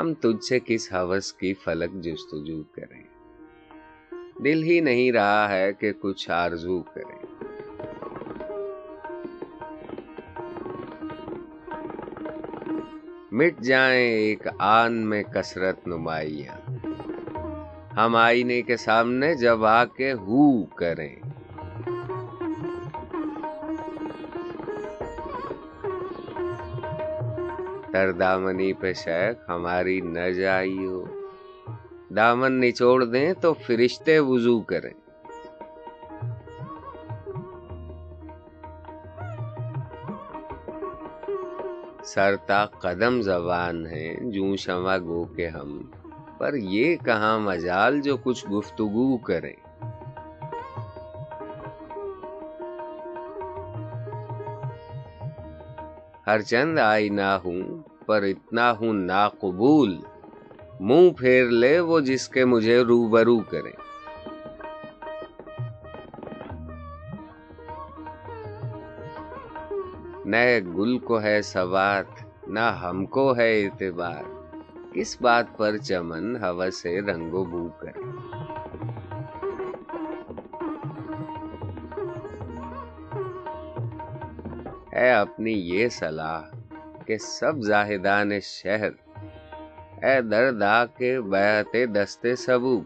ہم تجھ سے کس حوث کی فلک جستجو کریں۔ دل ہی نہیں رہا ہے کہ کچھ آرزو کریں۔ مٹ جائیں ایک آن میں کثرت نمائیاں۔ ہم آئینے کے سامنے جب آ کے ہو کریں۔ تر دامنی پہ شیخ، ہماری نہ جائی ہو دامن نچوڑ دیں تو فرشتے وضو کریں۔ سرتا قدم زبان ہے جوں شمع گو کے ہم۔ پر یہ کہاں مجال جو کچھ گفتگو کریں۔ ہر چند آئی نہ ہوں، پر اتنا ہوں ناقبول۔ منہ پھیر لے وہ جس کے مجھے روبرو کریں نئے گل کو ہے سوات، نہ ہم کو ہے اعتبار۔ کس بات پر چمن ہوا سے رنگ و بو کر ہے اپنی یہ صلاح کہ سب زاہدان شہر اے دردا کے بیعت دستے سبو